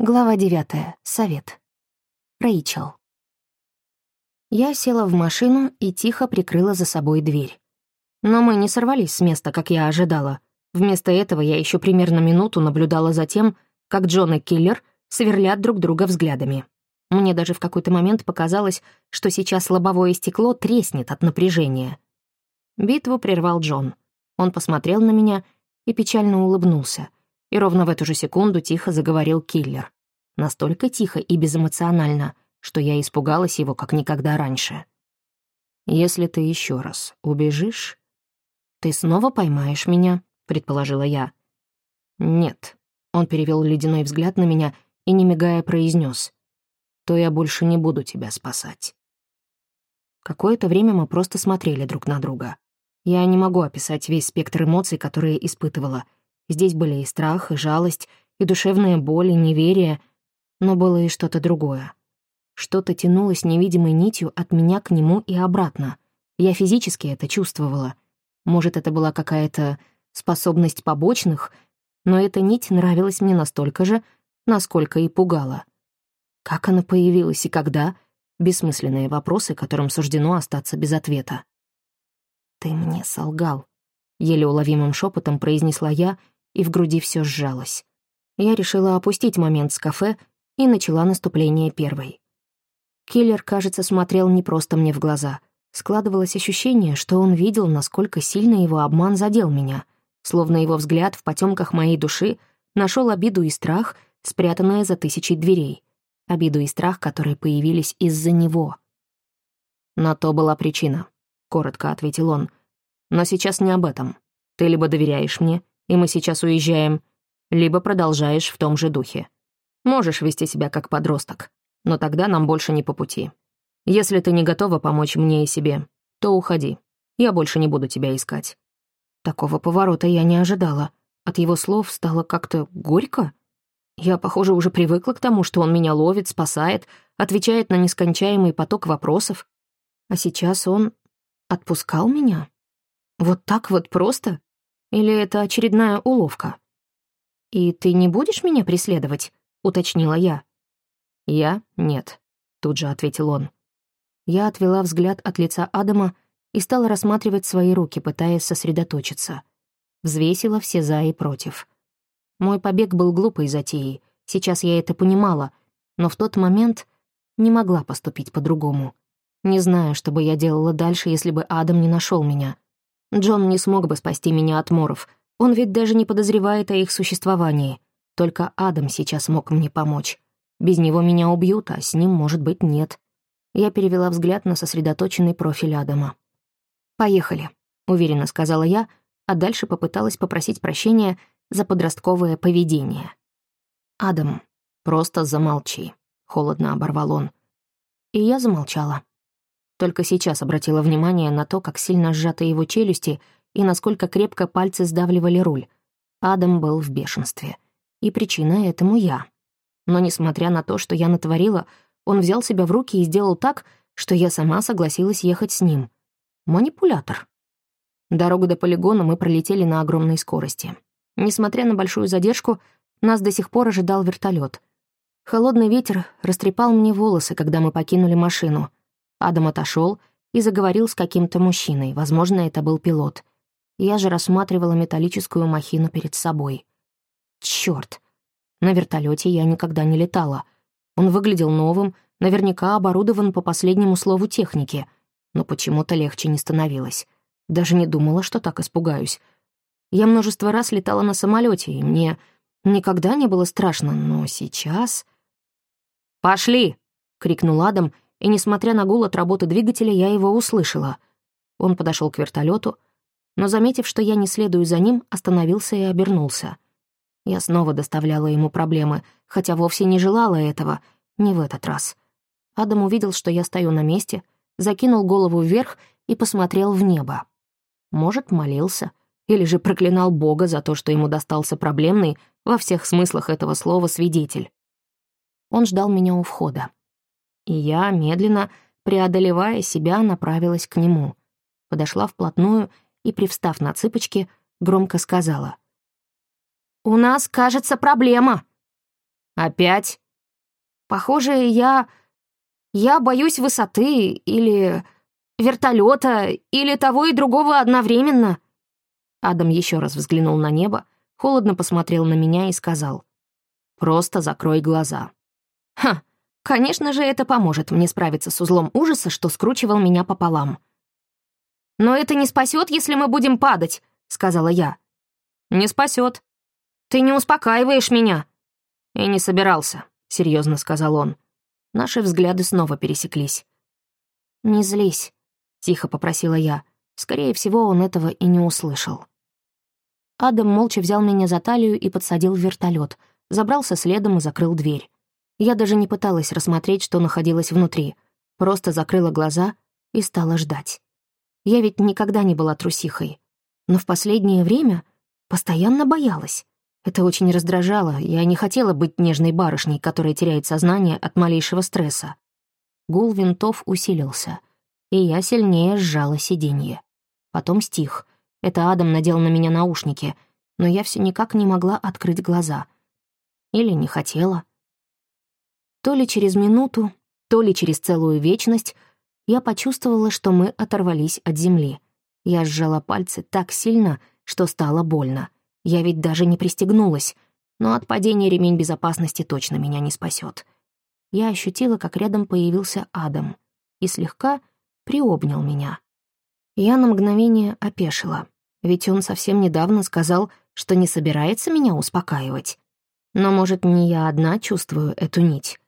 Глава девятая. Совет. Рэйчел. Я села в машину и тихо прикрыла за собой дверь. Но мы не сорвались с места, как я ожидала. Вместо этого я еще примерно минуту наблюдала за тем, как Джон и Киллер сверлят друг друга взглядами. Мне даже в какой-то момент показалось, что сейчас лобовое стекло треснет от напряжения. Битву прервал Джон. Он посмотрел на меня и печально улыбнулся — и ровно в эту же секунду тихо заговорил киллер. Настолько тихо и безэмоционально, что я испугалась его как никогда раньше. «Если ты еще раз убежишь, ты снова поймаешь меня», — предположила я. «Нет», — он перевел ледяной взгляд на меня и, не мигая, произнес, «то я больше не буду тебя спасать». Какое-то время мы просто смотрели друг на друга. Я не могу описать весь спектр эмоций, которые испытывала — Здесь были и страх, и жалость, и душевная боль, и неверие, но было и что-то другое. Что-то тянулось невидимой нитью от меня к нему и обратно. Я физически это чувствовала. Может, это была какая-то способность побочных, но эта нить нравилась мне настолько же, насколько и пугала. Как она появилась и когда — бессмысленные вопросы, которым суждено остаться без ответа. «Ты мне солгал», — еле уловимым шепотом произнесла я и в груди все сжалось. Я решила опустить момент с кафе и начала наступление первой. Киллер, кажется, смотрел не просто мне в глаза. Складывалось ощущение, что он видел, насколько сильно его обман задел меня, словно его взгляд в потемках моей души нашел обиду и страх, спрятанные за тысячей дверей. Обиду и страх, которые появились из-за него. «На то была причина», — коротко ответил он. «Но сейчас не об этом. Ты либо доверяешь мне, и мы сейчас уезжаем, либо продолжаешь в том же духе. Можешь вести себя как подросток, но тогда нам больше не по пути. Если ты не готова помочь мне и себе, то уходи. Я больше не буду тебя искать». Такого поворота я не ожидала. От его слов стало как-то горько. Я, похоже, уже привыкла к тому, что он меня ловит, спасает, отвечает на нескончаемый поток вопросов. А сейчас он отпускал меня? Вот так вот просто? Или это очередная уловка? «И ты не будешь меня преследовать?» — уточнила я. «Я — нет», — тут же ответил он. Я отвела взгляд от лица Адама и стала рассматривать свои руки, пытаясь сосредоточиться. Взвесила все «за» и «против». Мой побег был глупой затеей, сейчас я это понимала, но в тот момент не могла поступить по-другому. Не знаю, что бы я делала дальше, если бы Адам не нашел меня — Джон не смог бы спасти меня от моров. Он ведь даже не подозревает о их существовании. Только Адам сейчас мог мне помочь. Без него меня убьют, а с ним, может быть, нет. Я перевела взгляд на сосредоточенный профиль Адама. «Поехали», — уверенно сказала я, а дальше попыталась попросить прощения за подростковое поведение. «Адам, просто замолчи», — холодно оборвал он. И я замолчала. Только сейчас обратила внимание на то, как сильно сжаты его челюсти и насколько крепко пальцы сдавливали руль. Адам был в бешенстве. И причина этому я. Но несмотря на то, что я натворила, он взял себя в руки и сделал так, что я сама согласилась ехать с ним. Манипулятор. Дорогу до полигона мы пролетели на огромной скорости. Несмотря на большую задержку, нас до сих пор ожидал вертолет. Холодный ветер растрепал мне волосы, когда мы покинули машину — Адам отошел и заговорил с каким-то мужчиной, возможно, это был пилот. Я же рассматривала металлическую махину перед собой. Черт! На вертолете я никогда не летала. Он выглядел новым, наверняка оборудован по последнему слову техники, но почему-то легче не становилось. Даже не думала, что так испугаюсь. Я множество раз летала на самолете, и мне никогда не было страшно, но сейчас... «Пошли!» — крикнул Адам — и, несмотря на гул от работы двигателя, я его услышала. Он подошел к вертолету, но, заметив, что я не следую за ним, остановился и обернулся. Я снова доставляла ему проблемы, хотя вовсе не желала этого, не в этот раз. Адам увидел, что я стою на месте, закинул голову вверх и посмотрел в небо. Может, молился, или же проклинал Бога за то, что ему достался проблемный во всех смыслах этого слова свидетель. Он ждал меня у входа и я, медленно, преодолевая себя, направилась к нему. Подошла вплотную и, привстав на цыпочки, громко сказала. «У нас, кажется, проблема!» «Опять?» «Похоже, я... я боюсь высоты или вертолета или того и другого одновременно». Адам еще раз взглянул на небо, холодно посмотрел на меня и сказал. «Просто закрой глаза». «Ха, конечно же, это поможет мне справиться с узлом ужаса, что скручивал меня пополам». «Но это не спасет, если мы будем падать», — сказала я. «Не спасет. Ты не успокаиваешь меня». «И не собирался», — серьезно сказал он. Наши взгляды снова пересеклись. «Не злись», — тихо попросила я. Скорее всего, он этого и не услышал. Адам молча взял меня за талию и подсадил в вертолет, забрался следом и закрыл дверь. Я даже не пыталась рассмотреть, что находилось внутри, просто закрыла глаза и стала ждать. Я ведь никогда не была трусихой, но в последнее время постоянно боялась. Это очень раздражало, я не хотела быть нежной барышней, которая теряет сознание от малейшего стресса. Гул винтов усилился, и я сильнее сжала сиденье. Потом стих. Это Адам надел на меня наушники, но я все никак не могла открыть глаза. Или не хотела. То ли через минуту, то ли через целую вечность я почувствовала, что мы оторвались от земли. Я сжала пальцы так сильно, что стало больно. Я ведь даже не пристегнулась, но от падения ремень безопасности точно меня не спасет. Я ощутила, как рядом появился Адам и слегка приобнял меня. Я на мгновение опешила, ведь он совсем недавно сказал, что не собирается меня успокаивать. Но, может, не я одна чувствую эту нить.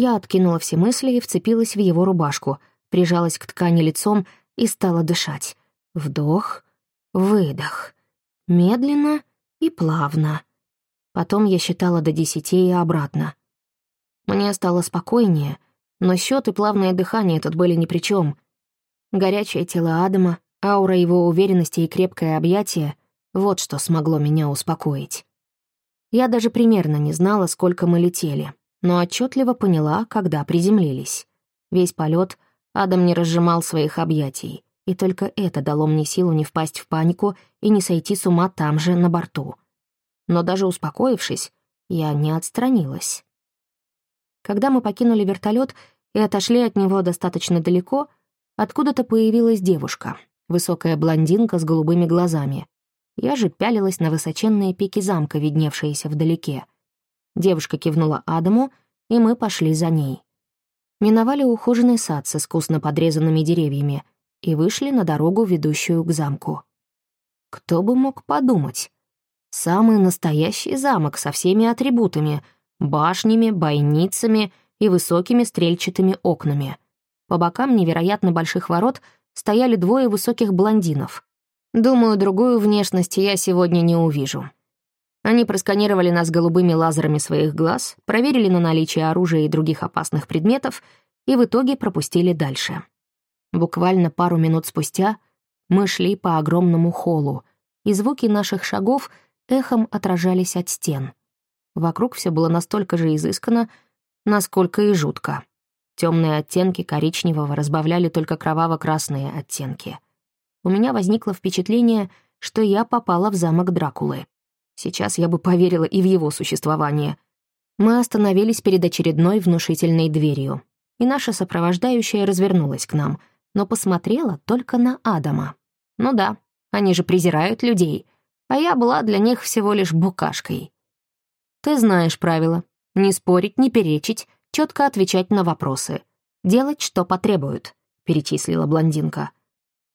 Я откинула все мысли и вцепилась в его рубашку, прижалась к ткани лицом и стала дышать. Вдох, выдох. Медленно и плавно. Потом я считала до десяти и обратно. Мне стало спокойнее, но счет и плавное дыхание тут были ни при чем — Горячее тело Адама, аура его уверенности и крепкое объятие — вот что смогло меня успокоить. Я даже примерно не знала, сколько мы летели, но отчетливо поняла, когда приземлились. Весь полет Адам не разжимал своих объятий, и только это дало мне силу не впасть в панику и не сойти с ума там же, на борту. Но даже успокоившись, я не отстранилась. Когда мы покинули вертолет и отошли от него достаточно далеко — Откуда-то появилась девушка, высокая блондинка с голубыми глазами. Я же пялилась на высоченные пики замка, видневшиеся вдалеке. Девушка кивнула Адаму, и мы пошли за ней. Миновали ухоженный сад с искусно подрезанными деревьями и вышли на дорогу, ведущую к замку. Кто бы мог подумать? Самый настоящий замок со всеми атрибутами — башнями, бойницами и высокими стрельчатыми окнами — по бокам невероятно больших ворот стояли двое высоких блондинов. Думаю, другую внешность я сегодня не увижу. Они просканировали нас голубыми лазерами своих глаз, проверили на наличие оружия и других опасных предметов и в итоге пропустили дальше. Буквально пару минут спустя мы шли по огромному холлу, и звуки наших шагов эхом отражались от стен. Вокруг все было настолько же изысканно, насколько и жутко. Темные оттенки коричневого разбавляли только кроваво-красные оттенки. У меня возникло впечатление, что я попала в замок Дракулы. Сейчас я бы поверила и в его существование. Мы остановились перед очередной внушительной дверью, и наша сопровождающая развернулась к нам, но посмотрела только на Адама. Ну да, они же презирают людей, а я была для них всего лишь букашкой. Ты знаешь правила. Не спорить, не перечить, четко отвечать на вопросы, делать, что потребуют», — перечислила блондинка.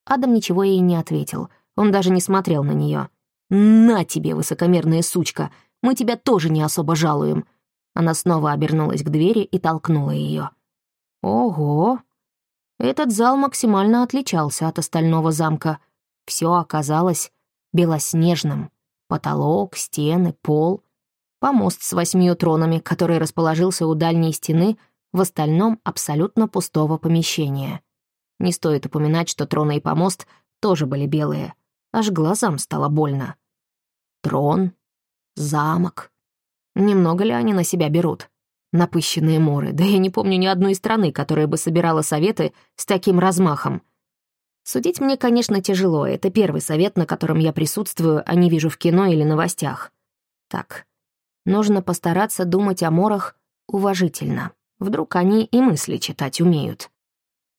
Адам ничего ей не ответил, он даже не смотрел на нее. «На тебе, высокомерная сучка, мы тебя тоже не особо жалуем». Она снова обернулась к двери и толкнула ее. «Ого!» Этот зал максимально отличался от остального замка. Все оказалось белоснежным. Потолок, стены, пол помост с восьмию тронами, который расположился у дальней стены, в остальном абсолютно пустого помещения. Не стоит упоминать, что троны и помост тоже были белые. Аж глазам стало больно. Трон, замок. Немного ли они на себя берут? Напыщенные моры, да я не помню ни одной страны, которая бы собирала советы с таким размахом. Судить мне, конечно, тяжело, это первый совет, на котором я присутствую, а не вижу в кино или новостях. Так, Нужно постараться думать о морах уважительно. Вдруг они и мысли читать умеют.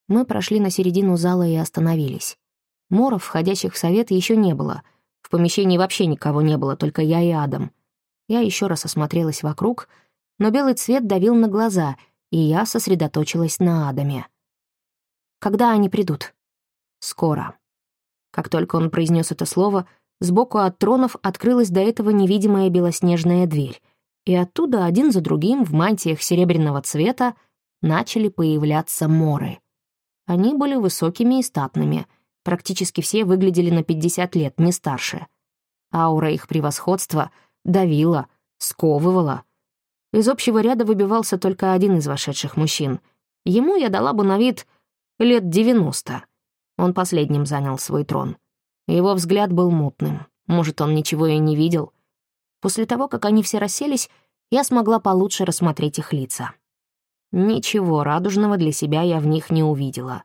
Мы прошли на середину зала и остановились. Моров, входящих в совет, еще не было. В помещении вообще никого не было, только я и Адам. Я еще раз осмотрелась вокруг, но белый цвет давил на глаза, и я сосредоточилась на Адаме. «Когда они придут?» «Скоро». Как только он произнес это слово, сбоку от тронов открылась до этого невидимая белоснежная дверь, и оттуда один за другим в мантиях серебряного цвета начали появляться моры. Они были высокими и статными, практически все выглядели на 50 лет, не старше. Аура их превосходства давила, сковывала. Из общего ряда выбивался только один из вошедших мужчин. Ему я дала бы на вид лет 90. Он последним занял свой трон. Его взгляд был мутным. Может, он ничего и не видел. После того, как они все расселись, я смогла получше рассмотреть их лица. Ничего радужного для себя я в них не увидела.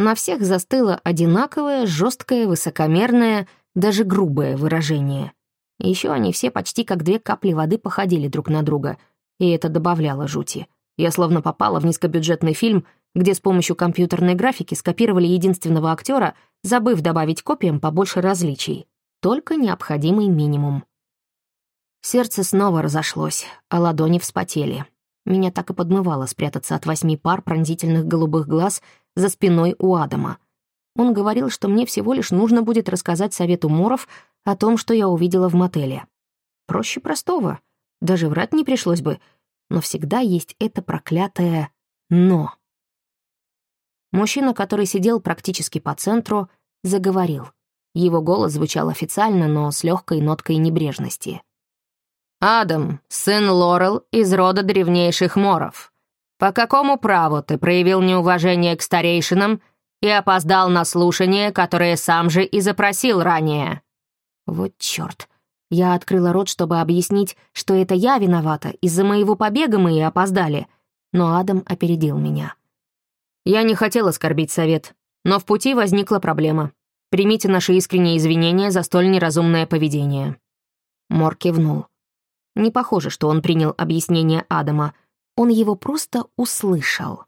На всех застыло одинаковое, жесткое, высокомерное, даже грубое выражение. Еще они все почти как две капли воды походили друг на друга, и это добавляло жути. Я словно попала в низкобюджетный фильм, где с помощью компьютерной графики скопировали единственного актера, забыв добавить копиям побольше различий. Только необходимый минимум. Сердце снова разошлось, а ладони вспотели. Меня так и подмывало спрятаться от восьми пар пронзительных голубых глаз за спиной у Адама. Он говорил, что мне всего лишь нужно будет рассказать совету Моров о том, что я увидела в мотеле. Проще простого. Даже врать не пришлось бы. Но всегда есть это проклятое «но». Мужчина, который сидел практически по центру, заговорил. Его голос звучал официально, но с легкой ноткой небрежности. «Адам, сын Лорел из рода древнейших моров. По какому праву ты проявил неуважение к старейшинам и опоздал на слушание, которое сам же и запросил ранее?» Вот чёрт. Я открыла рот, чтобы объяснить, что это я виновата, из-за моего побега мы и опоздали. Но Адам опередил меня. «Я не хотел оскорбить совет, но в пути возникла проблема. Примите наши искренние извинения за столь неразумное поведение». Мор кивнул. Не похоже, что он принял объяснение Адама. Он его просто услышал.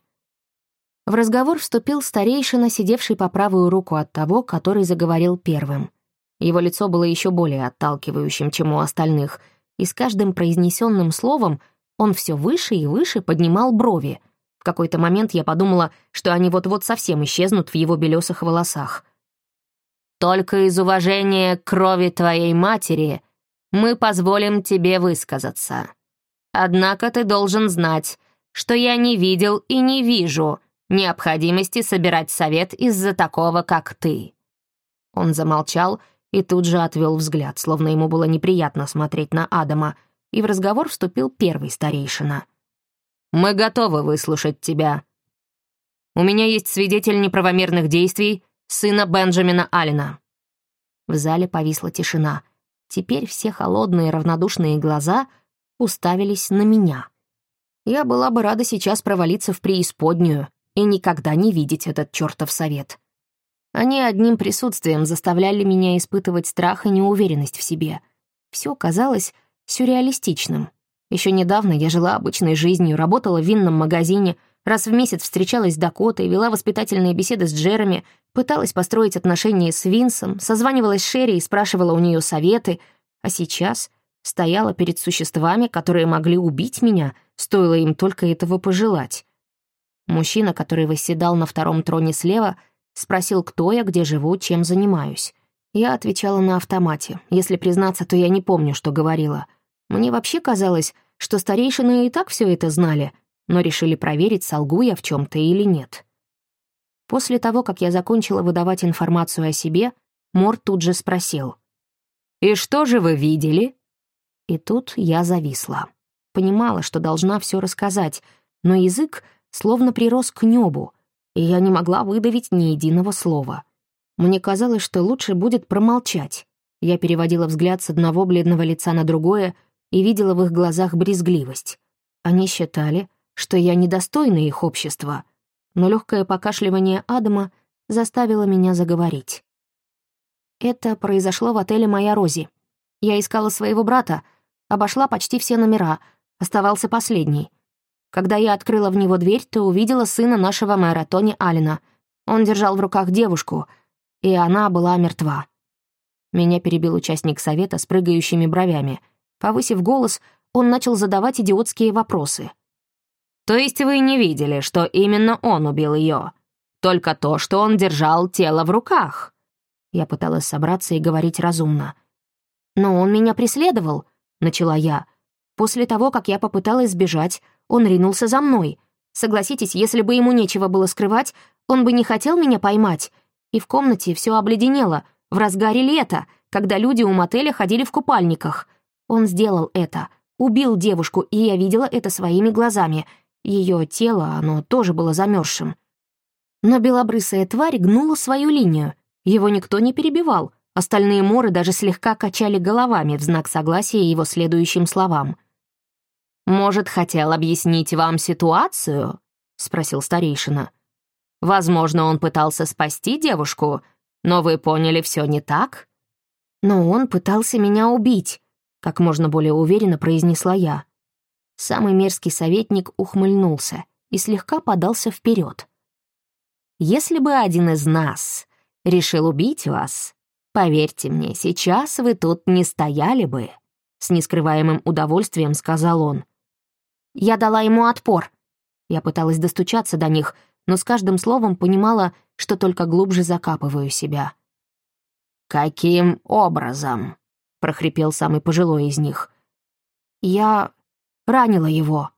В разговор вступил старейшина, сидевший по правую руку от того, который заговорил первым. Его лицо было еще более отталкивающим, чем у остальных, и с каждым произнесенным словом он все выше и выше поднимал брови. В какой-то момент я подумала, что они вот-вот совсем исчезнут в его белесых волосах. «Только из уважения крови твоей матери мы позволим тебе высказаться. Однако ты должен знать, что я не видел и не вижу необходимости собирать совет из-за такого, как ты». Он замолчал и тут же отвел взгляд, словно ему было неприятно смотреть на Адама, и в разговор вступил первый старейшина. «Мы готовы выслушать тебя. У меня есть свидетель неправомерных действий сына Бенджамина Аллена». В зале повисла тишина — Теперь все холодные равнодушные глаза уставились на меня. Я была бы рада сейчас провалиться в преисподнюю и никогда не видеть этот чертов совет. Они одним присутствием заставляли меня испытывать страх и неуверенность в себе. Все казалось сюрреалистичным. Еще недавно я жила обычной жизнью, работала в винном магазине, раз в месяц встречалась с Дакотой, вела воспитательные беседы с Джереми, Пыталась построить отношения с Винсом, созванивалась с Шерри и спрашивала у нее советы, а сейчас стояла перед существами, которые могли убить меня, стоило им только этого пожелать. Мужчина, который восседал на втором троне слева, спросил, кто я, где живу, чем занимаюсь. Я отвечала на автомате. Если признаться, то я не помню, что говорила. Мне вообще казалось, что старейшины и так все это знали, но решили проверить, солгу я в чем то или нет. После того, как я закончила выдавать информацию о себе, Мор тут же спросил. «И что же вы видели?» И тут я зависла. Понимала, что должна все рассказать, но язык словно прирос к небу, и я не могла выдавить ни единого слова. Мне казалось, что лучше будет промолчать. Я переводила взгляд с одного бледного лица на другое и видела в их глазах брезгливость. Они считали, что я недостойна их общества — но легкое покашливание Адама заставило меня заговорить. Это произошло в отеле «Моя Рози». Я искала своего брата, Обошла почти все номера, оставался последний. Когда я открыла в него дверь, то увидела сына нашего мэра, Тони Аллена. Он держал в руках девушку, и она была мертва. Меня перебил участник совета с прыгающими бровями. Повысив голос, он начал задавать идиотские вопросы. «То есть вы не видели, что именно он убил ее? Только то, что он держал тело в руках?» Я пыталась собраться и говорить разумно. «Но он меня преследовал», — начала я. «После того, как я попыталась сбежать, он ринулся за мной. Согласитесь, если бы ему нечего было скрывать, он бы не хотел меня поймать. И в комнате все обледенело, в разгаре лета, когда люди у мотеля ходили в купальниках. Он сделал это, убил девушку, и я видела это своими глазами. Ее тело, оно тоже было замерзшим. Но белобрысая тварь гнула свою линию. Его никто не перебивал. Остальные моры даже слегка качали головами в знак согласия его следующим словам. «Может, хотел объяснить вам ситуацию?» — спросил старейшина. «Возможно, он пытался спасти девушку, но вы поняли все не так?» «Но он пытался меня убить», — как можно более уверенно произнесла я. Самый мерзкий советник ухмыльнулся и слегка подался вперед. «Если бы один из нас решил убить вас, поверьте мне, сейчас вы тут не стояли бы», — с нескрываемым удовольствием сказал он. Я дала ему отпор. Я пыталась достучаться до них, но с каждым словом понимала, что только глубже закапываю себя. «Каким образом?» — прохрипел самый пожилой из них. «Я ранила его».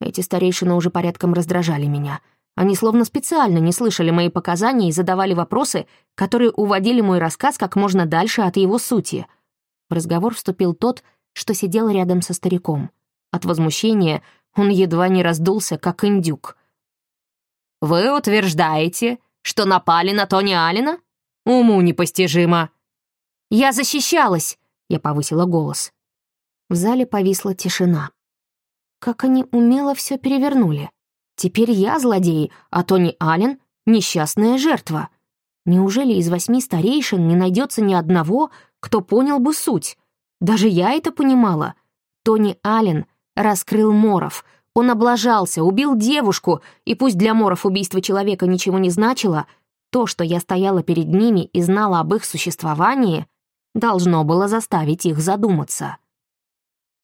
Эти старейшины уже порядком раздражали меня. Они словно специально не слышали мои показания и задавали вопросы, которые уводили мой рассказ как можно дальше от его сути. В разговор вступил тот, что сидел рядом со стариком. От возмущения он едва не раздулся, как индюк. «Вы утверждаете, что напали на Тони Алина? Уму непостижимо!» «Я защищалась!» — я повысила голос. В зале повисла тишина. Как они умело все перевернули. Теперь я злодей, а Тони Аллен — несчастная жертва. Неужели из восьми старейшин не найдется ни одного, кто понял бы суть? Даже я это понимала. Тони Аллен Раскрыл Моров. Он облажался, убил девушку, и пусть для Моров убийство человека ничего не значило, то, что я стояла перед ними и знала об их существовании, должно было заставить их задуматься.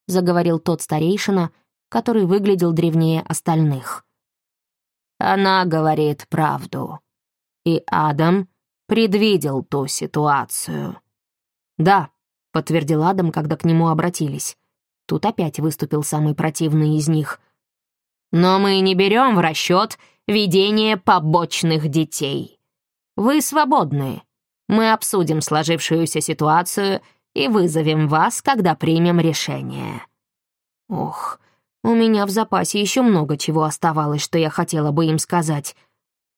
Заговорил тот старейшина, который выглядел древнее остальных. Она говорит правду. И Адам предвидел ту ситуацию. «Да», — подтвердил Адам, когда к нему обратились. Тут опять выступил самый противный из них. «Но мы не берем в расчет ведение побочных детей. Вы свободны. Мы обсудим сложившуюся ситуацию и вызовем вас, когда примем решение». Ох, у меня в запасе еще много чего оставалось, что я хотела бы им сказать.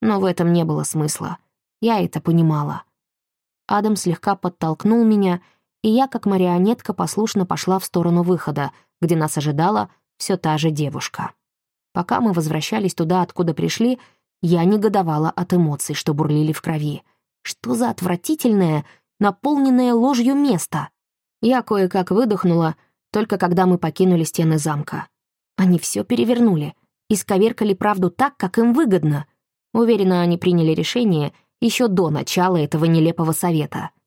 Но в этом не было смысла. Я это понимала. Адам слегка подтолкнул меня — и я, как марионетка, послушно пошла в сторону выхода, где нас ожидала все та же девушка. Пока мы возвращались туда, откуда пришли, я негодовала от эмоций, что бурлили в крови. Что за отвратительное, наполненное ложью место? Я кое-как выдохнула, только когда мы покинули стены замка. Они все перевернули, исковеркали правду так, как им выгодно. Уверена, они приняли решение еще до начала этого нелепого совета —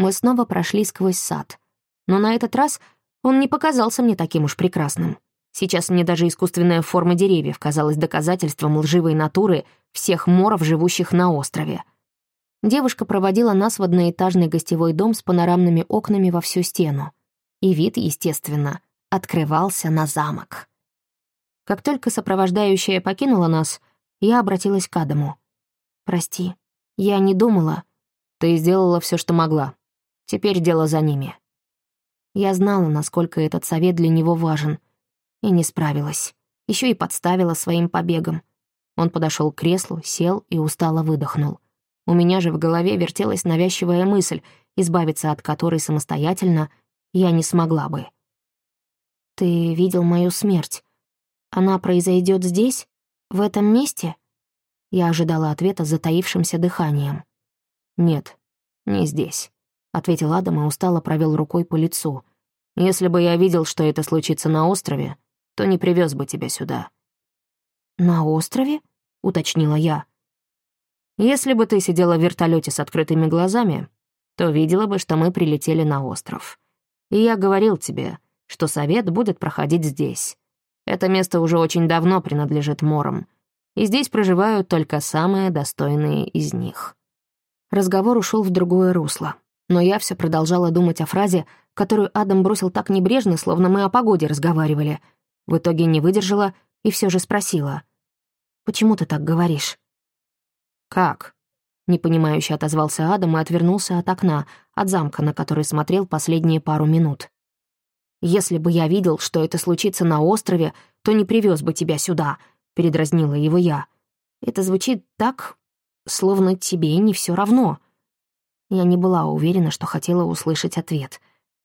мы снова прошли сквозь сад. Но на этот раз он не показался мне таким уж прекрасным. Сейчас мне даже искусственная форма деревьев казалась доказательством лживой натуры всех моров, живущих на острове. Девушка проводила нас в одноэтажный гостевой дом с панорамными окнами во всю стену. И вид, естественно, открывался на замок. Как только сопровождающая покинула нас, я обратилась к Адаму. «Прости, я не думала. Ты сделала все, что могла. Теперь дело за ними. Я знала, насколько этот совет для него важен, и не справилась. Еще и подставила своим побегом. Он подошел к креслу, сел и устало выдохнул. У меня же в голове вертелась навязчивая мысль, избавиться от которой самостоятельно я не смогла бы. «Ты видел мою смерть? Она произойдет здесь? В этом месте?» Я ожидала ответа с затаившимся дыханием. «Нет, не здесь». — ответил Адам и устало провел рукой по лицу. Если бы я видел, что это случится на острове, то не привез бы тебя сюда». «На острове?» — уточнила я. «Если бы ты сидела в вертолете с открытыми глазами, то видела бы, что мы прилетели на остров. И я говорил тебе, что совет будет проходить здесь. Это место уже очень давно принадлежит морам, и здесь проживают только самые достойные из них». Разговор ушел в другое русло, но я все продолжала думать о фразе, которую Адам бросил так небрежно, словно мы о погоде разговаривали. В итоге не выдержала и все же спросила. «Почему ты так говоришь?» «Как?» Непонимающе отозвался Адам и отвернулся от окна, от замка, на который смотрел последние пару минут. «Если бы я видел, что это случится на острове, то не привез бы тебя сюда», — передразнила его я. «Это звучит так, словно тебе не все равно». Я не была уверена, что хотела услышать ответ.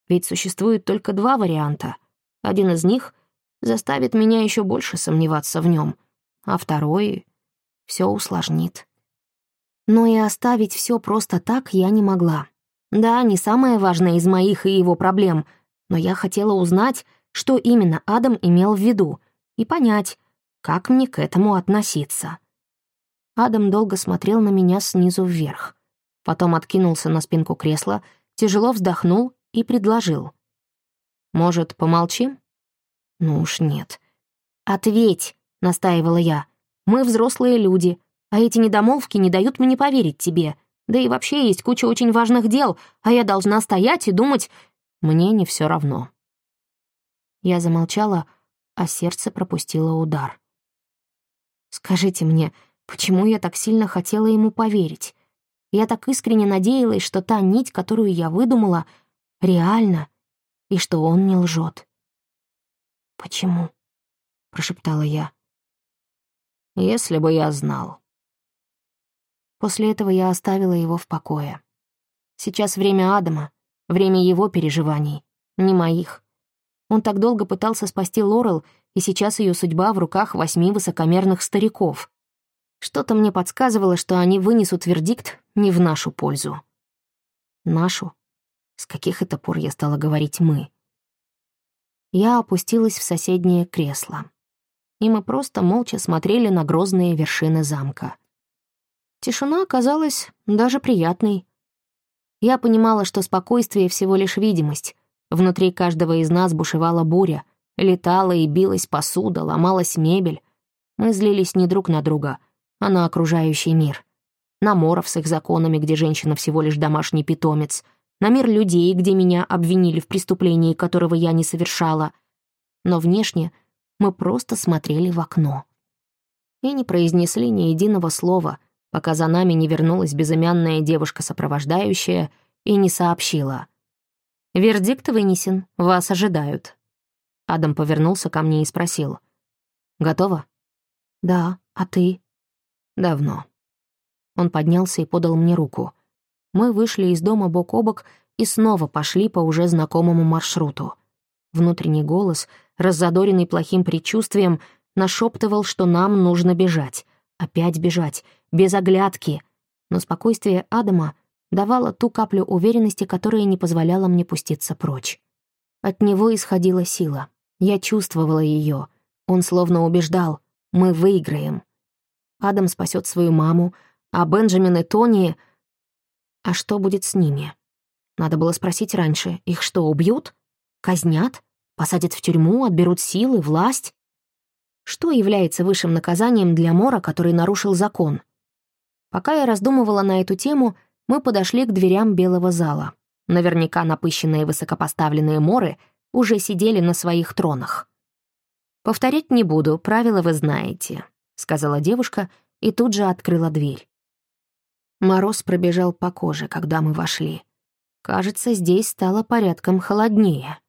Ведь существует только два варианта. Один из них заставит меня еще больше сомневаться в нем, а второй все усложнит. Но и оставить все просто так я не могла. Да, не самое важное из моих и его проблем, но я хотела узнать, что именно Адам имел в виду, и понять, как мне к этому относиться. Адам долго смотрел на меня снизу вверх. Потом откинулся на спинку кресла, тяжело вздохнул и предложил. «Может, помолчим?» «Ну уж нет». «Ответь», — настаивала я. «Мы взрослые люди, а эти недомолвки не дают мне поверить тебе. Да и вообще есть куча очень важных дел, а я должна стоять и думать... Мне не все равно». Я замолчала, а сердце пропустило удар. «Скажите мне, почему я так сильно хотела ему поверить? Я так искренне надеялась, что та нить, которую я выдумала, реальна, и что он не лжет. «Почему?» — прошептала я. «Если бы я знал», После этого я оставила его в покое. Сейчас время Адама, время его переживаний, не моих. Он так долго пытался спасти Лорел, и сейчас ее судьба в руках восьми высокомерных стариков. Что-то мне подсказывало, что они вынесут вердикт не в нашу пользу. Нашу? С каких это пор я стала говорить «мы»? Я опустилась в соседнее кресло, и мы просто молча смотрели на грозные вершины замка. Тишина оказалась даже приятной. Я понимала, что спокойствие всего лишь видимость. Внутри каждого из нас бушевала буря. Летала и билась посуда, ломалась мебель. Мы злились не друг на друга, а на окружающий мир. На моров с их законами, где женщина всего лишь домашний питомец. На мир людей, где меня обвинили в преступлении, которого я не совершала. Но внешне мы просто смотрели в окно. И не произнесли ни единого слова, пока за нами не вернулась безымянная девушка-сопровождающая и не сообщила. «Вердикт вынесен, вас ожидают». Адам повернулся ко мне и спросил. «Готово?» «Да, а ты?» «Давно». Он поднялся и подал мне руку. Мы вышли из дома бок о бок и снова пошли по уже знакомому маршруту. Внутренний голос, раззадоренный плохим предчувствием, нашептывал, что нам нужно бежать. Опять бежать, без оглядки. Но спокойствие Адама давало ту каплю уверенности, которая не позволяла мне пуститься прочь. От него исходила сила. Я чувствовала ее. Он словно убеждал, мы выиграем. Адам спасет свою маму, а Бенджамин и Тони... А что будет с ними? Надо было спросить раньше. Их что, убьют? Казнят? Посадят в тюрьму, отберут силы, власть? Что является высшим наказанием для Мора, который нарушил закон? Пока я раздумывала на эту тему, мы подошли к дверям белого зала. Наверняка напыщенные высокопоставленные Моры уже сидели на своих тронах. «Повторять не буду, правила вы знаете», — сказала девушка и тут же открыла дверь. Мороз пробежал по коже, когда мы вошли. Кажется, здесь стало порядком холоднее.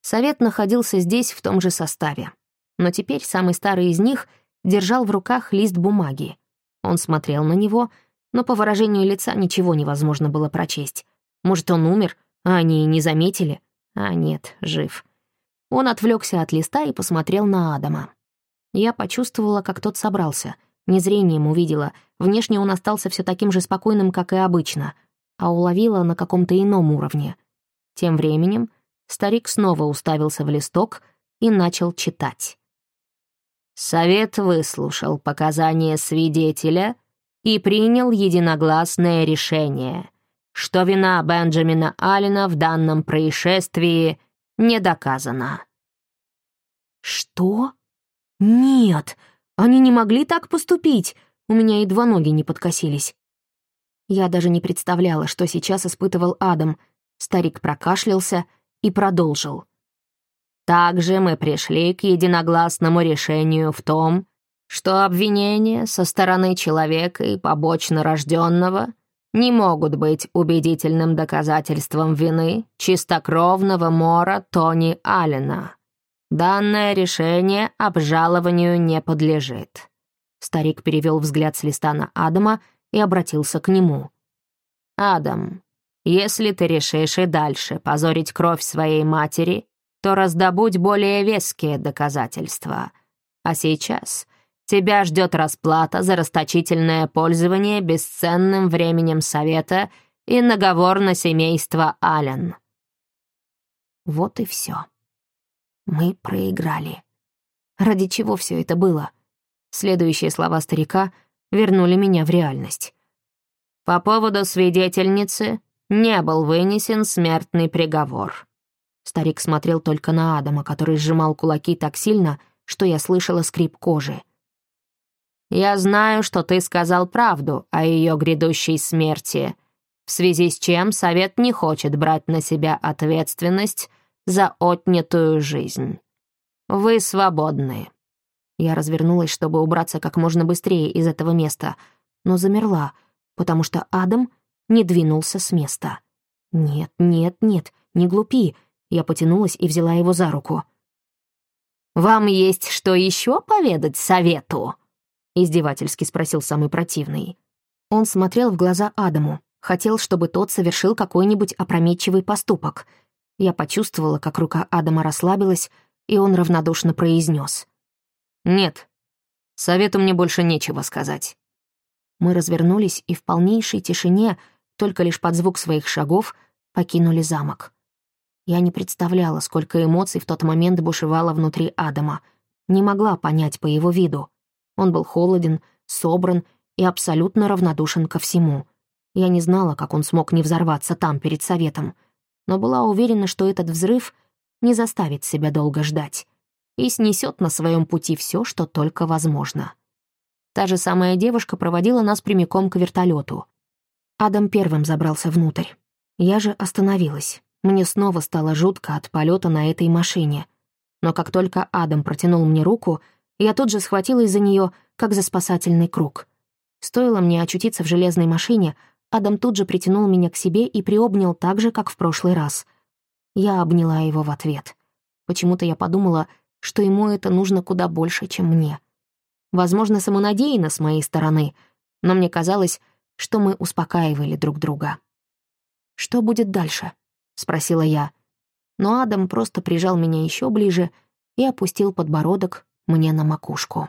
Совет находился здесь в том же составе но теперь самый старый из них держал в руках лист бумаги. Он смотрел на него, но по выражению лица ничего невозможно было прочесть. Может, он умер, а они и не заметили? А нет, жив. Он отвлекся от листа и посмотрел на Адама. Я почувствовала, как тот собрался. Незрением увидела. Внешне он остался все таким же спокойным, как и обычно, а уловила на каком-то ином уровне. Тем временем Старик снова уставился в листок и начал читать. Совет выслушал показания свидетеля и принял единогласное решение, что вина Бенджамина Аллена в данном происшествии не доказана. «Что? Нет, они не могли так поступить. У меня едва ноги не подкосились. Я даже не представляла, что сейчас испытывал Адам. Старик прокашлялся и продолжил. Также мы пришли к единогласному решению в том, что обвинения со стороны человека и побочно рожденного не могут быть убедительным доказательством вины чистокровного Мора Тони Аллена. Данное решение обжалованию не подлежит. Старик перевел взгляд с листа на Адама и обратился к нему. «Адам, если ты решишь и дальше позорить кровь своей матери, то раздобудь более веские доказательства. А сейчас тебя ждет расплата за расточительное пользование бесценным временем совета и наговор на семейство Аллен». Вот и все. Мы проиграли. Ради чего все это было? Следующие слова старика вернули меня в реальность. По поводу свидетельницы не был вынесен смертный приговор. Старик смотрел только на Адама, который сжимал кулаки так сильно, что я слышала скрип кожи. «Я знаю, что ты сказал правду о ее грядущей смерти, в связи с чем совет не хочет брать на себя ответственность за отнятую жизнь. Вы свободны». Я развернулась, чтобы убраться как можно быстрее из этого места, но замерла, потому что Адам не двинулся с места. «Нет, нет, нет, не глупи!» Я потянулась и взяла его за руку. «Вам есть что еще поведать совету?» — издевательски спросил самый противный. Он смотрел в глаза Адаму, хотел, чтобы тот совершил какой-нибудь опрометчивый поступок — я почувствовала, как рука Адама расслабилась, и он равнодушно произнес: «Нет, совету мне больше нечего сказать». Мы развернулись и в полнейшей тишине, только лишь под звук своих шагов, покинули замок. Я не представляла, сколько эмоций в тот момент бушевало внутри Адама. Не могла понять по его виду. Он был холоден, собран и абсолютно равнодушен ко всему. Я не знала, как он смог не взорваться там, перед советом — но была уверена, что этот взрыв не заставит себя долго ждать и снесет на своем пути все, что только возможно. Та же самая девушка проводила нас прямиком к вертолету. Адам первым забрался внутрь. Я же остановилась. Мне снова стало жутко от полета на этой машине. Но как только Адам протянул мне руку, я тут же схватилась за нее, как за спасательный круг. Стоило мне очутиться в железной машине, Адам тут же притянул меня к себе и приобнял так же, как в прошлый раз. Я обняла его в ответ. Почему-то я подумала, что ему это нужно куда больше, чем мне. Возможно, самонадеянно с моей стороны, но мне казалось, что мы успокаивали друг друга. «Что будет дальше?» — спросила я. Но Адам просто прижал меня еще ближе и опустил подбородок мне на макушку.